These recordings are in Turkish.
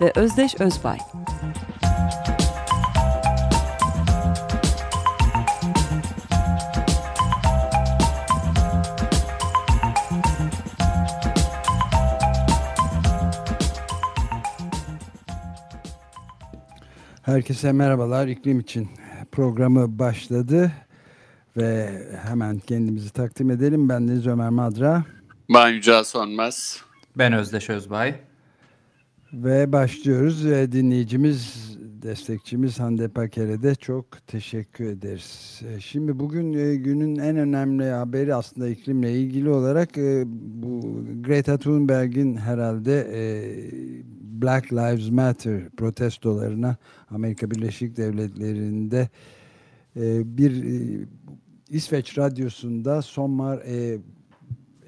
ve Özdeş Özbay. Herkese merhabalar. İklim için programı başladı ve hemen kendimizi takdim edelim. Ben Deniz Ömer Madra. Ben Yücel Sönmez. Ben Özdeş Özbay. Ve başlıyoruz ve dinleyicimiz, destekçimiz Hande Paker'e de çok teşekkür ederiz. E, şimdi bugün e, günün en önemli haberi aslında iklimle ilgili olarak e, bu Greta Thunberg'in herhalde Black Lives Matter protestolarına Amerika Birleşik Devletleri'nde bir İsveç radyosunda Sommar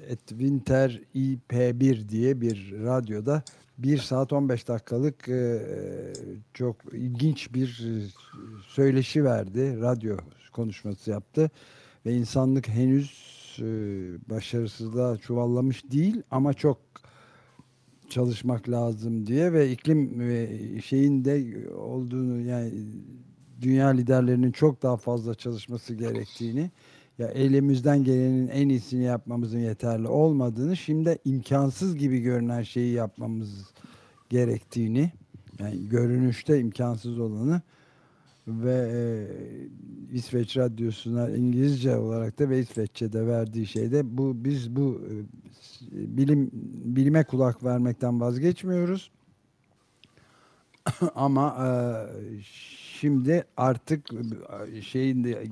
et Winter IP1 diye bir radyoda 1 saat 15 dakikalık e, çok ilginç bir e, söyleşi verdi. Radyo konuşması yaptı. Ve insanlık henüz e, başarısızlığa çuvallamış değil ama çok çalışmak lazım diye ve iklim e, şeyinde olduğunu yani dünya liderlerinin çok daha fazla çalışması gerektiğini ya elimizden gelenin en iyisini yapmamızın yeterli olmadığını şimdi imkansız gibi görünen şeyi yapmamız gerektiğini yani görünüşte imkansız olanı ve e, İsveç Radyosu'na İngilizce olarak da ve İsveççe'de verdiği şeyde bu biz bu e, bilim bilime kulak vermekten vazgeçmiyoruz. Ama e, şimdi artık e, şeyin de,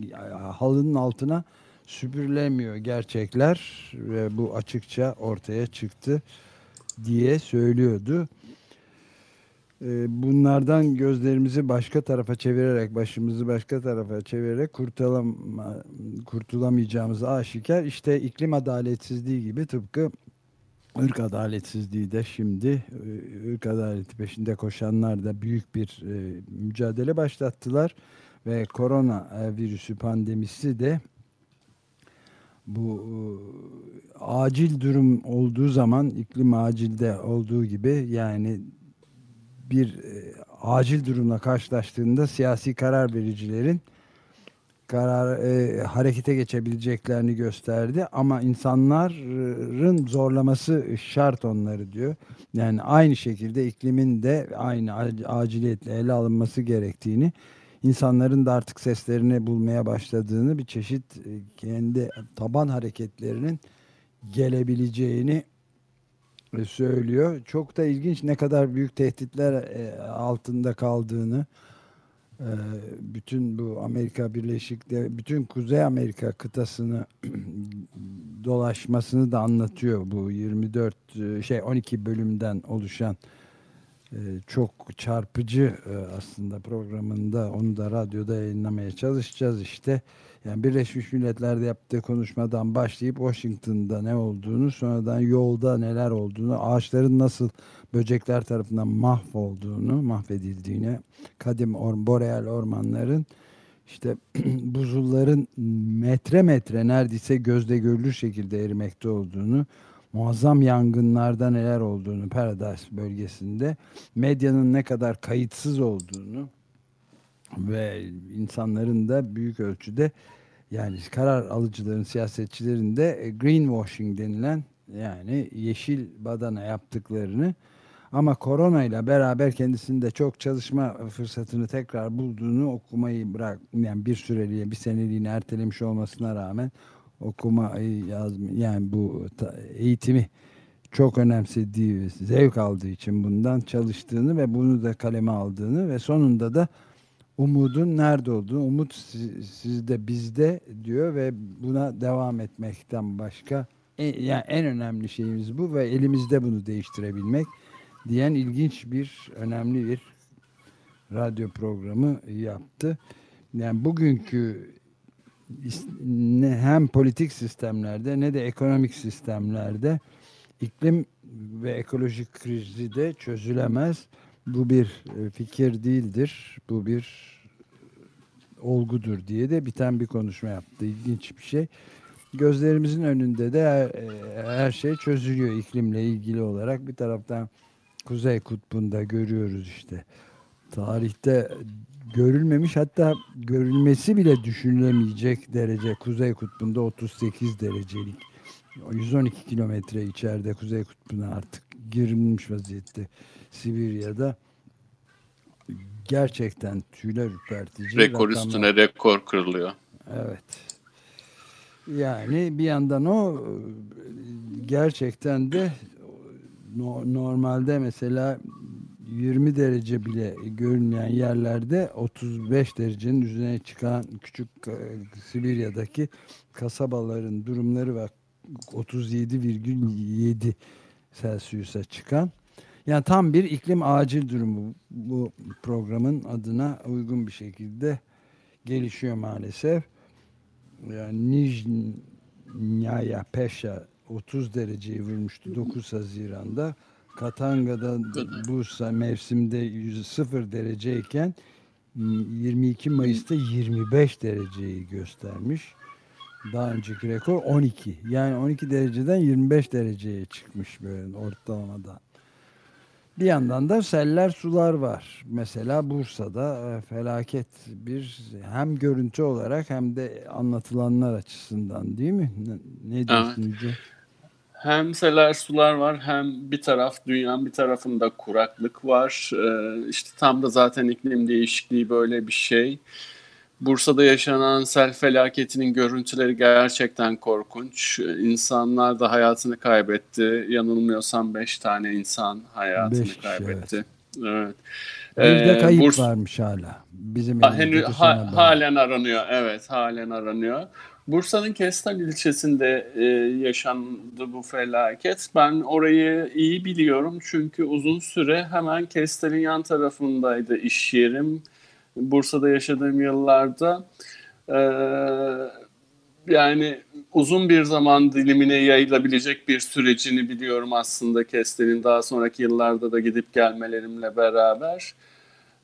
halının altına süpürülemiyor gerçekler ve bu açıkça ortaya çıktı diye söylüyordu. E, bunlardan gözlerimizi başka tarafa çevirerek, başımızı başka tarafa çevirerek kurtulam, kurtulamayacağımız aşikar. İşte iklim adaletsizliği gibi tıpkı ırk adaletsizliği de şimdi e, ırk adaleti peşinde koşanlar da büyük bir e, mücadele başlattılar ve korona e, virüsü pandemisi de bu acil durum olduğu zaman iklim acilde olduğu gibi yani bir acil durumla karşılaştığında siyasi karar vericilerin karar e, harekete geçebileceklerini gösterdi ama insanların zorlaması şart onları diyor. Yani aynı şekilde iklimin de aynı aciliyetle ele alınması gerektiğini, insanların da artık seslerini bulmaya başladığını, bir çeşit e, kendi taban hareketlerinin gelebileceğini e, söylüyor. Çok da ilginç ne kadar büyük tehditler e, altında kaldığını bütün bu Amerika Birleşik bütün Kuzey Amerika kıtasını dolaşmasını da anlatıyor bu 24 e, şey 12 bölümden oluşan e, çok çarpıcı e, aslında programında onu da radyoda yayınlamaya çalışacağız işte. Yani Birleşmiş Milletler'de yaptığı konuşmadan başlayıp Washington'da ne olduğunu, sonradan yolda neler olduğunu, ağaçların nasıl böcekler tarafından mahvolduğunu, mahvedildiğini, kadim or boreal ormanların işte buzulların metre metre neredeyse gözde görülür şekilde erimekte olduğunu, muazzam yangınlarda neler olduğunu Paradise bölgesinde, medyanın ne kadar kayıtsız olduğunu ve insanların da büyük ölçüde yani karar alıcıların, siyasetçilerin de greenwashing denilen yani yeşil badana yaptıklarını ama korona ile beraber kendisinde çok çalışma fırsatını tekrar bulduğunu okumayı bırak yani bir süreliğine bir seneliğine ertelemiş olmasına rağmen okumayı yazma yani bu eğitimi çok önemsediği, zevk aldığı için bundan çalıştığını ve bunu da kaleme aldığını ve sonunda da umudun nerede olduğunu, umut sizde bizde diyor ve buna devam etmekten başka en, yani en önemli şeyimiz bu ve elimizde bunu değiştirebilmek diyen ilginç bir, önemli bir radyo programı yaptı. Yani bugünkü ne hem politik sistemlerde ne de ekonomik sistemlerde iklim ve ekolojik krizi de çözülemez. Bu bir e, fikir değildir. Bu bir olgudur diye de biten bir konuşma yaptı. İlginç bir şey. Gözlerimizin önünde de her, e, her şey çözülüyor iklimle ilgili olarak. Bir taraftan Kuzey Kutbu'nda görüyoruz işte. Tarihte görülmemiş hatta görülmesi bile düşünülemeyecek derece Kuzey Kutbu'nda 38 derecelik 112 kilometre içeride Kuzey Kutbu'na artık girilmiş vaziyette Sibirya'da gerçekten tüyler ürpertici. Rekor rakamlar. üstüne rekor kırılıyor. Evet. Yani bir yandan o gerçekten de normalde mesela 20 derece bile görünmeyen yerlerde 35 derecenin üzerine çıkan küçük e, Sibirya'daki kasabaların durumları ve 37,7 Celsius'a çıkan yani tam bir iklim acil durumu bu programın adına uygun bir şekilde gelişiyor maalesef. Yani Nijnyaya Peşa 30 dereceyi vurmuştu 9 Haziran'da. Katanga'da bu mevsimde 0 dereceyken 22 Mayıs'ta 25 dereceyi göstermiş. Daha önceki rekor 12. Yani 12 dereceden 25 dereceye çıkmış böyle ortalamada. Bir yandan da seller sular var. Mesela Bursa'da e, felaket bir hem görüntü olarak hem de anlatılanlar açısından değil mi? Ne, ne diyorsun evet. Hem seller sular var hem bir taraf dünyanın bir tarafında kuraklık var. Ee, işte tam da zaten iklim değişikliği böyle bir şey. Bursa'da yaşanan sel felaketinin görüntüleri gerçekten korkunç. İnsanlar da hayatını kaybetti. Yanılmıyorsam 5 tane insan hayatını beş, kaybetti. Evet. evet. Bir de ee, kayıp Burs varmış hala. Bizim henüz ha, halen aranıyor. Evet, halen aranıyor. Bursa'nın Kestel ilçesinde e, yaşandı bu felaket. Ben orayı iyi biliyorum çünkü uzun süre hemen Kestel'in yan tarafındaydı iş yerim. Bursa'da yaşadığım yıllarda e, yani uzun bir zaman dilimine yayılabilecek bir sürecini biliyorum aslında Kestel'in daha sonraki yıllarda da gidip gelmelerimle beraber.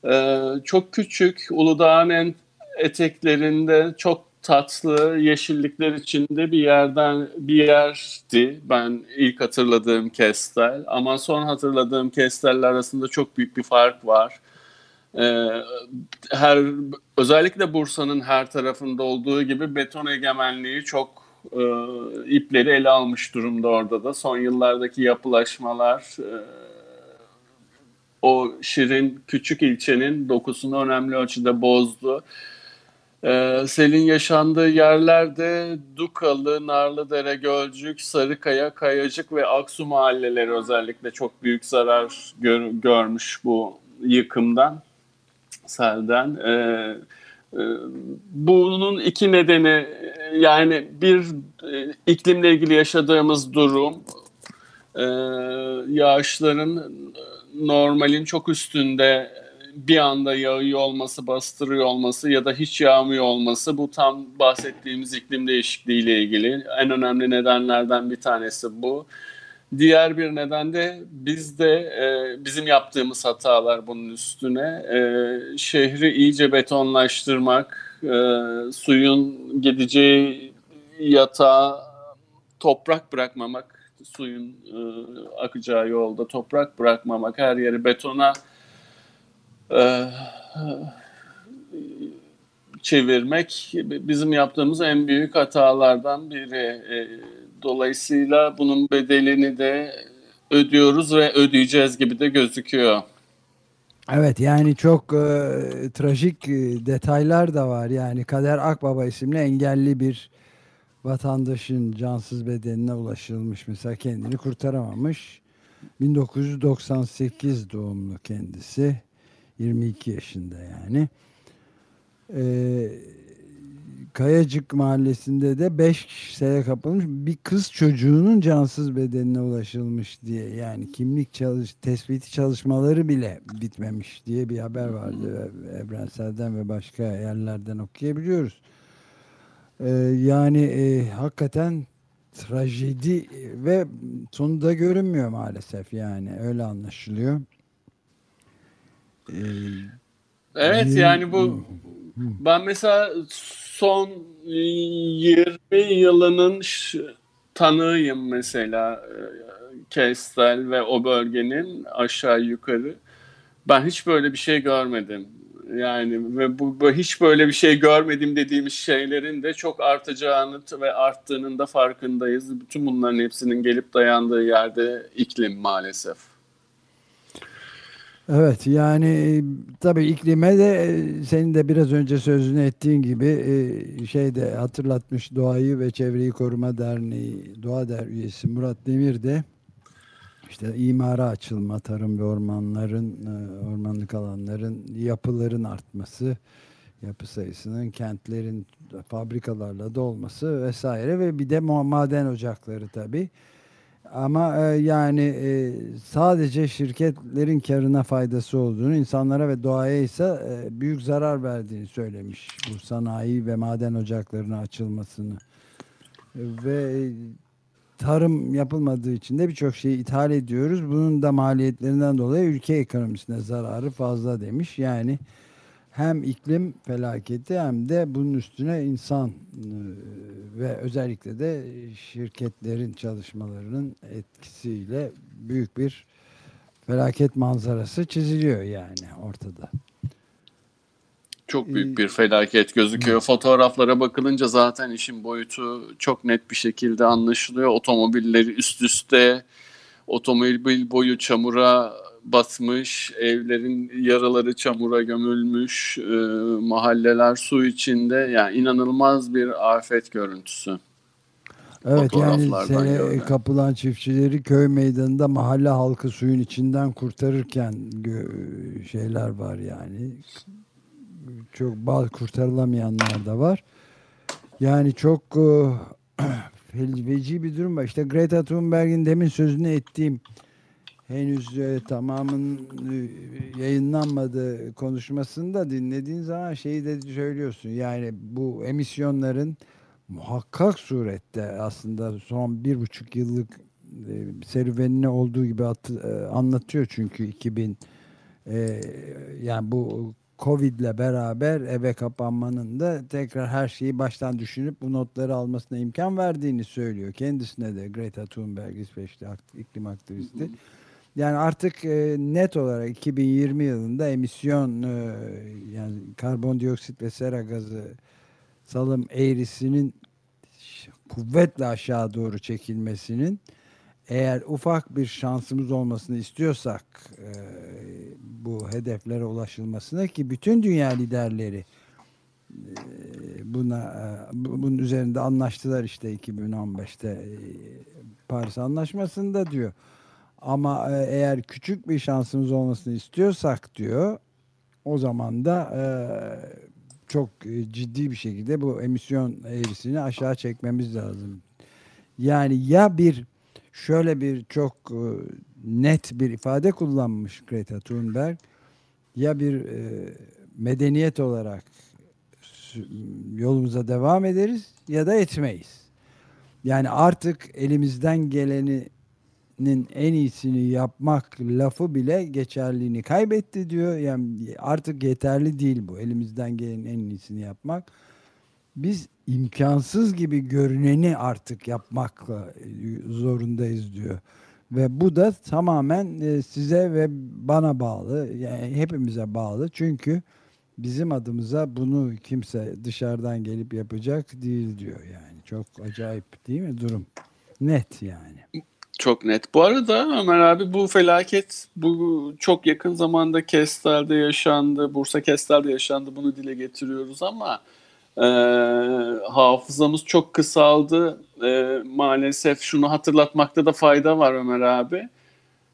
E, çok küçük Uludağ'ın en eteklerinde çok tatlı yeşillikler içinde bir yerden bir yerdi ben ilk hatırladığım Kestel ama son hatırladığım Kestel'ler arasında çok büyük bir fark var. Ee, her özellikle Bursa'nın her tarafında olduğu gibi beton egemenliği çok e, ipleri ele almış durumda orada da. Son yıllardaki yapılaşmalar e, o şirin küçük ilçenin dokusunu önemli ölçüde bozdu. Ee, selin yaşandığı yerlerde Dukalı, Narlıdere, Gölcük, Sarıkaya, Kayacık ve Aksu mahalleleri özellikle çok büyük zarar gör, görmüş bu yıkımdan selden. E, e, bunun iki nedeni yani bir e, iklimle ilgili yaşadığımız durum, e, yağışların normalin çok üstünde bir anda yağıyor olması, bastırıyor olması ya da hiç yağmıyor olması bu tam bahsettiğimiz iklim değişikliği ile ilgili en önemli nedenlerden bir tanesi bu. Diğer bir neden de bizde e, bizim yaptığımız hatalar bunun üstüne e, şehri iyice betonlaştırmak, e, suyun gideceği yatağa toprak bırakmamak, suyun e, akacağı yolda toprak bırakmamak, her yeri betona e, çevirmek bizim yaptığımız en büyük hatalardan biri. E, Dolayısıyla bunun bedelini de ödüyoruz ve ödeyeceğiz gibi de gözüküyor. Evet yani çok e, trajik e, detaylar da var. Yani Kader Akbaba isimli engelli bir vatandaşın cansız bedenine ulaşılmış. Mesela kendini kurtaramamış. 1998 doğumlu kendisi. 22 yaşında yani. Ee, Kayacık mahallesinde de 5 kişiye kapılmış bir kız çocuğunun cansız bedenine ulaşılmış diye yani kimlik çalış tespiti çalışmaları bile bitmemiş diye bir haber vardı evrenselden ve başka yerlerden okuyabiliyoruz. Ee, yani e, hakikaten trajedi ve sonunda görünmüyor maalesef yani öyle anlaşılıyor. Ee, evet yani bu ben mesela son 20 yılının tanığıyım mesela e, Kestel ve o bölgenin aşağı yukarı. Ben hiç böyle bir şey görmedim. Yani ve bu, bu hiç böyle bir şey görmedim dediğimiz şeylerin de çok artacağını ve arttığının da farkındayız. Bütün bunların hepsinin gelip dayandığı yerde iklim maalesef. Evet yani tabii iklime de e, senin de biraz önce sözünü ettiğin gibi e, şey de hatırlatmış Doğayı ve Çevreyi Koruma Derneği Doğa Der üyesi Murat Demir de işte imara açılma, tarım ve ormanların, e, ormanlık alanların, yapıların artması, yapı sayısının kentlerin fabrikalarla dolması vesaire ve bir de maden ocakları tabii. Ama e, yani e, sadece şirketlerin karına faydası olduğunu, insanlara ve doğaya ise e, büyük zarar verdiğini söylemiş. Bu sanayi ve maden ocaklarının açılmasını. Ve tarım yapılmadığı için de birçok şeyi ithal ediyoruz. Bunun da maliyetlerinden dolayı ülke ekonomisine zararı fazla demiş. Yani hem iklim felaketi hem de bunun üstüne insan e, ve özellikle de şirketlerin çalışmalarının etkisiyle büyük bir felaket manzarası çiziliyor yani ortada. Çok büyük bir felaket gözüküyor. Fotoğraflara bakılınca zaten işin boyutu çok net bir şekilde anlaşılıyor. Otomobilleri üst üste, otomobil boyu çamura batmış, evlerin yaraları çamura gömülmüş, e, mahalleler su içinde. Yani inanılmaz bir afet görüntüsü. Evet yani sene kapılan çiftçileri köy meydanında mahalle halkı suyun içinden kurtarırken şeyler var yani. Çok bazı kurtarılamayanlar da var. Yani çok felveci bir durum var. İşte Greta Thunberg'in demin sözünü ettiğim henüz e, tamamın e, yayınlanmadığı konuşmasında dinlediğin zaman şeyi de söylüyorsun. Yani bu emisyonların muhakkak surette aslında son bir buçuk yıllık e, serüvenine olduğu gibi at, e, anlatıyor çünkü 2000 e, yani bu Covid ile beraber eve kapanmanın da tekrar her şeyi baştan düşünüp bu notları almasına imkan verdiğini söylüyor. Kendisine de Greta Thunberg İsveçli iklim aktivisti. Hı hı. Yani artık e, net olarak 2020 yılında emisyon e, yani karbondioksit ve sera gazı salım eğrisinin kuvvetle aşağı doğru çekilmesinin eğer ufak bir şansımız olmasını istiyorsak e, bu hedeflere ulaşılmasına ki bütün dünya liderleri e, buna e, bunun üzerinde anlaştılar işte 2015'te e, Paris Anlaşması'nda diyor. Ama e, eğer küçük bir şansımız olmasını istiyorsak diyor o zaman da e, çok e, ciddi bir şekilde bu emisyon eğrisini aşağı çekmemiz lazım. Yani ya bir şöyle bir çok net bir ifade kullanmış Greta Thunberg ya bir medeniyet olarak yolumuza devam ederiz ya da etmeyiz. Yani artık elimizden geleni en iyisini yapmak lafı bile geçerliğini kaybetti diyor. Yani artık yeterli değil bu. Elimizden gelenin en iyisini yapmak. Biz imkansız gibi görüneni artık yapmakla zorundayız diyor. Ve bu da tamamen e, size ve bana bağlı. Yani hepimize bağlı. Çünkü bizim adımıza bunu kimse dışarıdan gelip yapacak değil diyor yani. Çok acayip değil mi durum? Net yani. Çok net. Bu arada Ömer abi bu felaket bu çok yakın zamanda Kestel'de yaşandı. Bursa Kestel'de yaşandı. Bunu dile getiriyoruz ama e, hafızamız çok kısaldı. E, maalesef şunu hatırlatmakta da fayda var Ömer abi.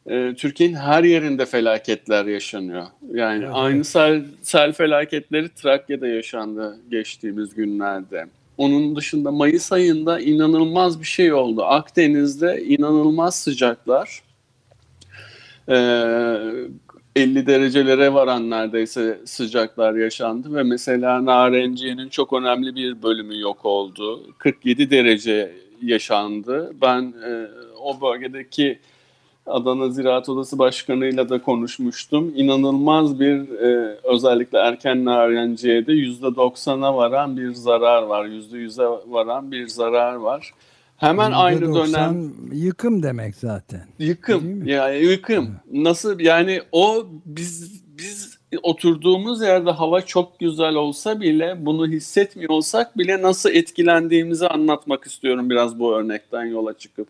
e, Türkiye'nin her yerinde felaketler yaşanıyor. Yani evet. aynı sel, sel felaketleri Trakya'da yaşandı geçtiğimiz günlerde. Onun dışında Mayıs ayında inanılmaz bir şey oldu. Akdeniz'de inanılmaz sıcaklar. Ee, 50 derecelere varan neredeyse sıcaklar yaşandı ve mesela Narenciye'nin çok önemli bir bölümü yok oldu. 47 derece yaşandı. Ben e, o bölgedeki Adana Ziraat Odası Başkanı'yla da konuşmuştum. İnanılmaz bir e, özellikle erken narenciyede %90'a varan bir zarar var. %100'e varan bir zarar var. Hemen aynı dönem yıkım demek zaten. Yıkım. Yani yıkım. Nasıl yani o biz biz oturduğumuz yerde hava çok güzel olsa bile bunu hissetmiyor olsak bile nasıl etkilendiğimizi anlatmak istiyorum biraz bu örnekten yola çıkıp.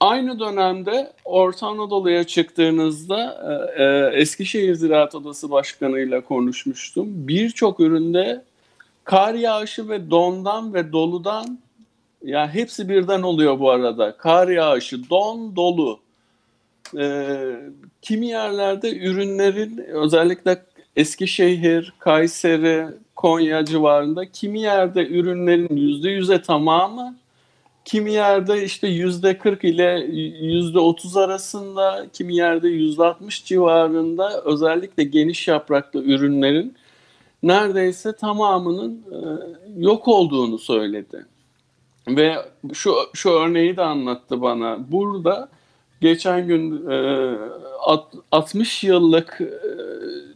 Aynı dönemde Orta Anadolu'ya çıktığınızda e, e, Eskişehir Ziraat Odası Başkanı ile konuşmuştum. Birçok üründe kar yağışı ve dondan ve doludan ya hepsi birden oluyor bu arada. Kar yağışı, don, dolu. Ee, kimi yerlerde ürünlerin özellikle Eskişehir, Kayseri, Konya civarında kimi yerde ürünlerin yüzde yüze tamamı kimi yerde işte yüzde 40 ile yüzde 30 arasında, kimi yerde yüzde 60 civarında özellikle geniş yapraklı ürünlerin neredeyse tamamının e, yok olduğunu söyledi. Ve şu şu örneği de anlattı bana. Burada geçen gün e, 60 yıllık e,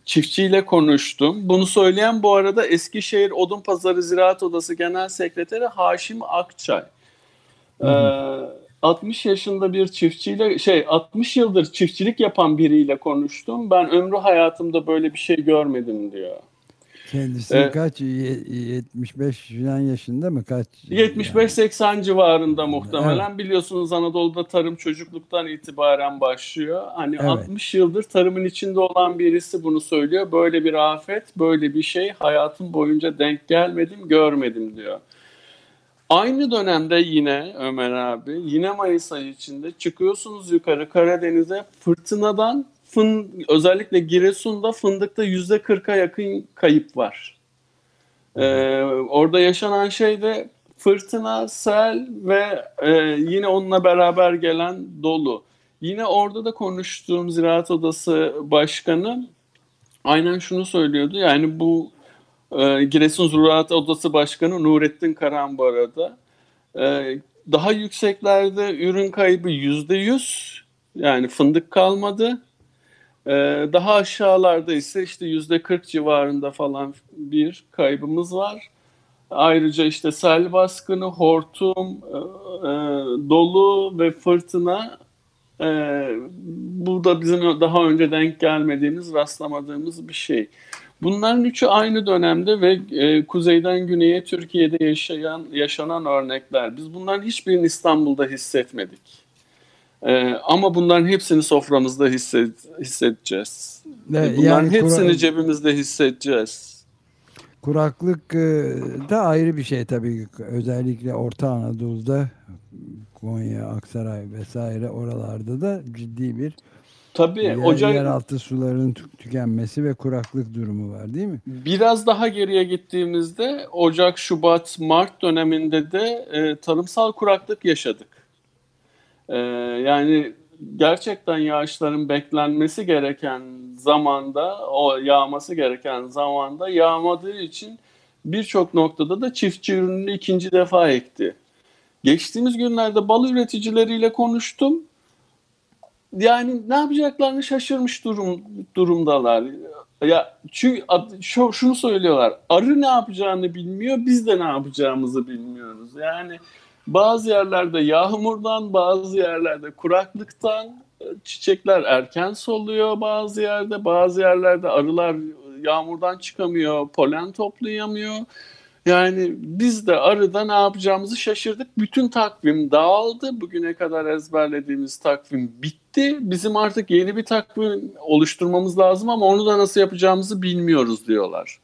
çiftçiyle konuştum. Bunu söyleyen bu arada Eskişehir Odun Pazarı Ziraat Odası Genel Sekreteri Haşim Akçay. Ee, 60 yaşında bir çiftçiyle şey 60 yıldır çiftçilik yapan biriyle konuştum. Ben ömrü hayatımda böyle bir şey görmedim diyor. Kendisi ee, kaç? 75 falan yaşında mı? Kaç? 75-80 yani? civarında muhtemelen. Evet. Biliyorsunuz Anadolu'da tarım çocukluktan itibaren başlıyor. Hani evet. 60 yıldır tarımın içinde olan birisi bunu söylüyor. Böyle bir afet, böyle bir şey hayatım boyunca denk gelmedim, görmedim diyor. Aynı dönemde yine Ömer abi yine Mayıs ayı içinde çıkıyorsunuz yukarı Karadeniz'e fırtınadan fın, özellikle Giresun'da fındıkta yüzde kırka yakın kayıp var. Ee, orada yaşanan şey de fırtına, sel ve e, yine onunla beraber gelen dolu. Yine orada da konuştuğum Ziraat Odası Başkanı aynen şunu söylüyordu. Yani bu e, Giresun Ziraat Odası Başkanı Nurettin Karan bu arada. E, daha yükseklerde ürün kaybı yüzde yüz yani fındık kalmadı. E, daha aşağılarda ise işte yüzde kırk civarında falan bir kaybımız var. Ayrıca işte sel baskını, hortum, e, e, dolu ve fırtına e, bu da bizim daha önce denk gelmediğimiz, rastlamadığımız bir şey. Bunların üçü aynı dönemde ve e, kuzeyden güneye Türkiye'de yaşayan yaşanan örnekler. Biz bunların hiçbirini İstanbul'da hissetmedik. E, ama bunların hepsini soframızda hisset, hissedeceğiz. Ne, bunların yani hepsini cebimizde hissedeceğiz. Kuraklık e, da ayrı bir şey tabii. Özellikle Orta Anadolu'da Konya, Aksaray vesaire oralarda da ciddi bir Tabii Yer, Ocak yeraltı sularının tükenmesi ve kuraklık durumu var değil mi? Biraz daha geriye gittiğimizde Ocak, Şubat, Mart döneminde de e, tarımsal kuraklık yaşadık. E, yani gerçekten yağışların beklenmesi gereken zamanda, o yağması gereken zamanda yağmadığı için birçok noktada da çiftçi ürününü ikinci defa ekti. Geçtiğimiz günlerde bal üreticileriyle konuştum yani ne yapacaklarını şaşırmış durum durumdalar. Ya çünkü şu, şunu söylüyorlar. Arı ne yapacağını bilmiyor, biz de ne yapacağımızı bilmiyoruz. Yani bazı yerlerde yağmurdan, bazı yerlerde kuraklıktan e, çiçekler erken soluyor bazı yerde, bazı yerlerde arılar yağmurdan çıkamıyor, polen toplayamıyor. Yani biz de arıda ne yapacağımızı şaşırdık. Bütün takvim dağıldı. Bugüne kadar ezberlediğimiz takvim bitti. Bizim artık yeni bir takvim oluşturmamız lazım ama onu da nasıl yapacağımızı bilmiyoruz diyorlar.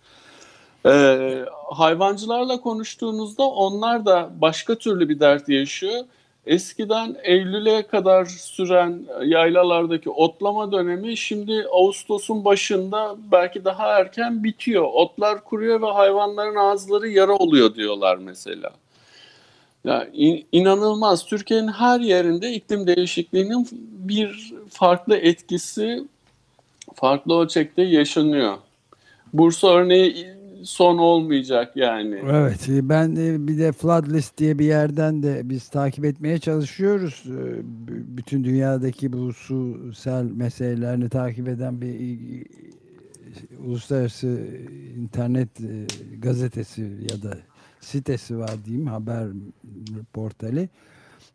Ee, hayvancılarla konuştuğunuzda onlar da başka türlü bir dert yaşıyor. eskiden Eylül'e kadar süren yaylalardaki otlama dönemi şimdi Ağustos'un başında belki daha erken bitiyor. Otlar kuruyor ve hayvanların ağızları yara oluyor diyorlar mesela. Ya in, inanılmaz. Türkiye'nin her yerinde iklim değişikliğinin bir farklı etkisi farklı ölçekte yaşanıyor. Bursa örneği son olmayacak yani. Evet ben bir de Floodlist diye bir yerden de biz takip etmeye çalışıyoruz. Ee, bütün dünyadaki bu su sel meselelerini takip eden bir uluslararası internet e, gazetesi ya da sitesi var diyeyim haber portali.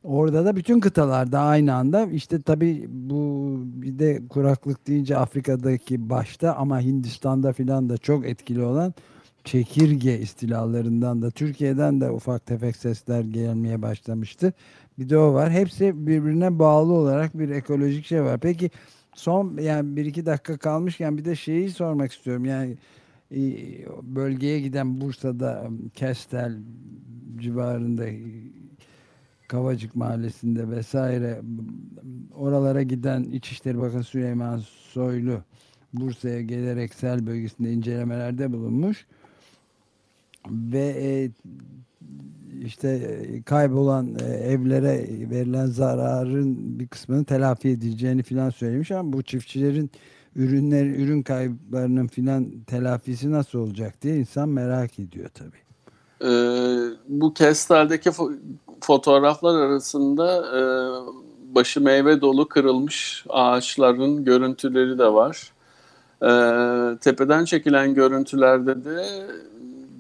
Orada da bütün kıtalarda aynı anda işte tabi bu bir de kuraklık deyince Afrika'daki başta ama Hindistan'da filan da çok etkili olan çekirge istilalarından da Türkiye'den de ufak tefek sesler gelmeye başlamıştı. Bir de o var. Hepsi birbirine bağlı olarak bir ekolojik şey var. Peki son yani bir iki dakika kalmışken bir de şeyi sormak istiyorum. Yani e, bölgeye giden Bursa'da Kestel civarında Kavacık Mahallesi'nde vesaire oralara giden İçişleri Bakanı Süleyman Soylu Bursa'ya gelerek sel bölgesinde incelemelerde bulunmuş ve e, işte e, kaybolan e, evlere verilen zararın bir kısmını telafi edileceğini filan söylemiş ama bu çiftçilerin ürünler ürün kayıplarının filan telafisi nasıl olacak diye insan merak ediyor tabii. Ee, bu Kestel'deki fo fotoğraflar arasında e, başı meyve dolu kırılmış ağaçların görüntüleri de var. Ee, tepeden çekilen görüntülerde de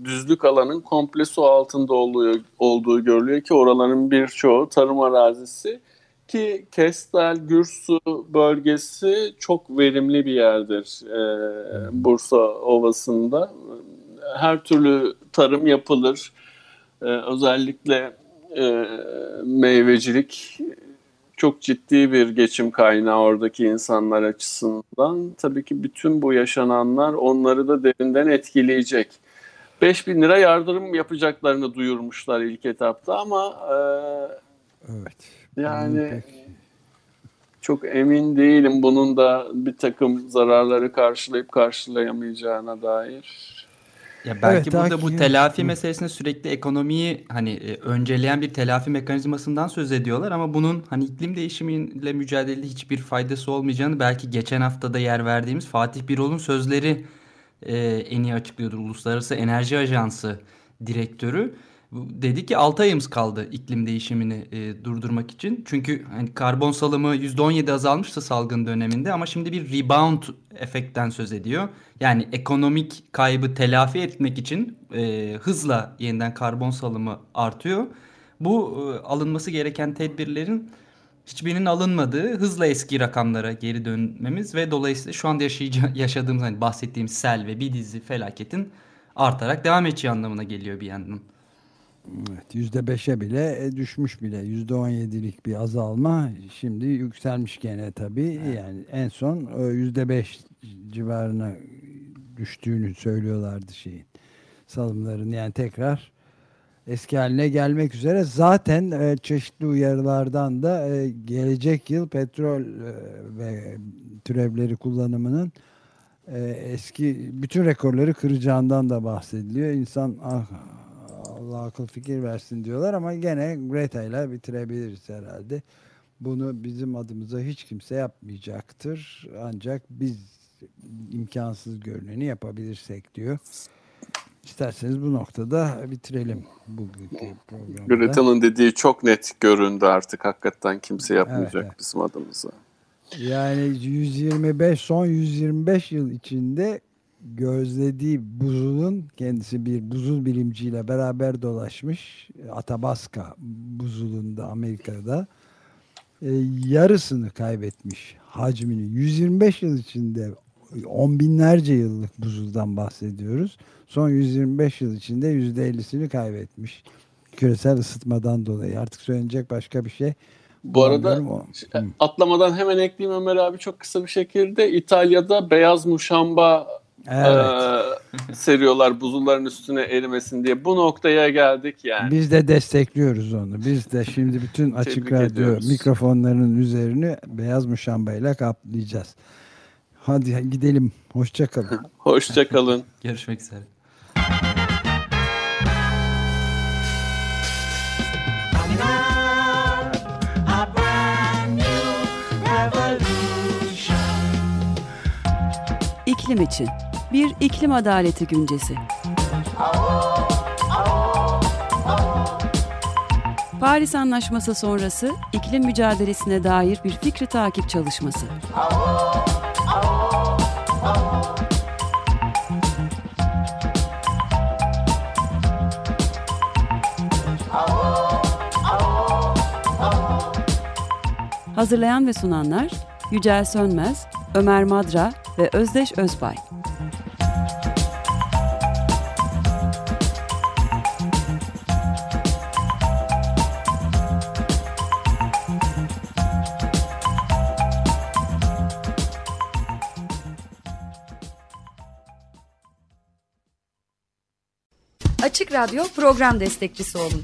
düzlük alanın komple su altında olduğu, olduğu görülüyor ki oraların birçoğu tarım arazisi ki Kestel, Gürsu bölgesi çok verimli bir yerdir e, Bursa Ovası'nda. Her türlü tarım yapılır. E, özellikle e, meyvecilik çok ciddi bir geçim kaynağı oradaki insanlar açısından. Tabii ki bütün bu yaşananlar onları da derinden etkileyecek. 5 bin lira yardım yapacaklarını duyurmuşlar ilk etapta ama e, evet. yani çok emin değilim bunun da bir takım zararları karşılayıp karşılayamayacağına dair. Ya belki evet, burada bu telafi meselesinde sürekli ekonomiyi hani e, önceleyen bir telafi mekanizmasından söz ediyorlar ama bunun hani iklim değişimiyle mücadelede hiçbir faydası olmayacağını belki geçen haftada yer verdiğimiz Fatih Birol'un sözleri e, en iyi açıklıyordur. Uluslararası Enerji Ajansı direktörü. Dedi ki 6 ayımız kaldı iklim değişimini e, durdurmak için. Çünkü hani karbon salımı %17 azalmıştı salgın döneminde ama şimdi bir rebound efektten söz ediyor. Yani ekonomik kaybı telafi etmek için e, hızla yeniden karbon salımı artıyor. Bu e, alınması gereken tedbirlerin hiçbirinin alınmadığı hızla eski rakamlara geri dönmemiz ve dolayısıyla şu anda yaşadığımız hani bahsettiğimiz sel ve bir dizi felaketin artarak devam edeceği anlamına geliyor bir yandan. Evet, yüzde beşe bile e, düşmüş bile yüzde on yedilik bir azalma şimdi yükselmiş gene tabii evet. yani en son e, yüzde beş civarına düştüğünü söylüyorlardı şeyin salımların yani tekrar eski haline gelmek üzere. Zaten e, çeşitli uyarılardan da e, gelecek yıl petrol e, ve türevleri kullanımının e, eski bütün rekorları kıracağından da bahsediliyor. İnsan ah, Allah akıl fikir versin diyorlar ama gene Greta ile bitirebiliriz herhalde. Bunu bizim adımıza hiç kimse yapmayacaktır. Ancak biz imkansız görüneni yapabilirsek diyor. İsterseniz bu noktada bitirelim bugünkü programda. Greta'nın dediği çok net göründü artık. Hakikaten kimse yapmayacak evet, evet. bizim adımıza. Yani 125 son 125 yıl içinde gözlediği buzulun kendisi bir buzul bilimciyle beraber dolaşmış Atabaska buzulunda Amerika'da e, yarısını kaybetmiş hacmini 125 yıl içinde on binlerce yıllık buzuldan bahsediyoruz. Son 125 yıl içinde %50'sini kaybetmiş. Küresel ısıtmadan dolayı. Artık söylenecek başka bir şey bu arada atlamadan hemen ekleyeyim Ömer abi çok kısa bir şekilde İtalya'da beyaz muşamba evet. e, seriyorlar buzulların üstüne erimesin diye. Bu noktaya geldik yani. Biz de destekliyoruz onu. Biz de şimdi bütün açık radyo mikrofonlarının üzerini beyaz muşambayla kaplayacağız. Hadi gidelim. Hoşçakalın. Hoşçakalın. Görüşmek üzere. İklim için bir iklim adaleti güncesi. Paris Anlaşması sonrası iklim mücadelesine dair bir fikri takip çalışması. Hazırlayan ve sunanlar Yücel Sönmez, Ömer Madra ve Özdeş Özbay. Açık Radyo program destekçisi olun.